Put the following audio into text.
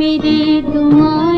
मेरी तुम्हारी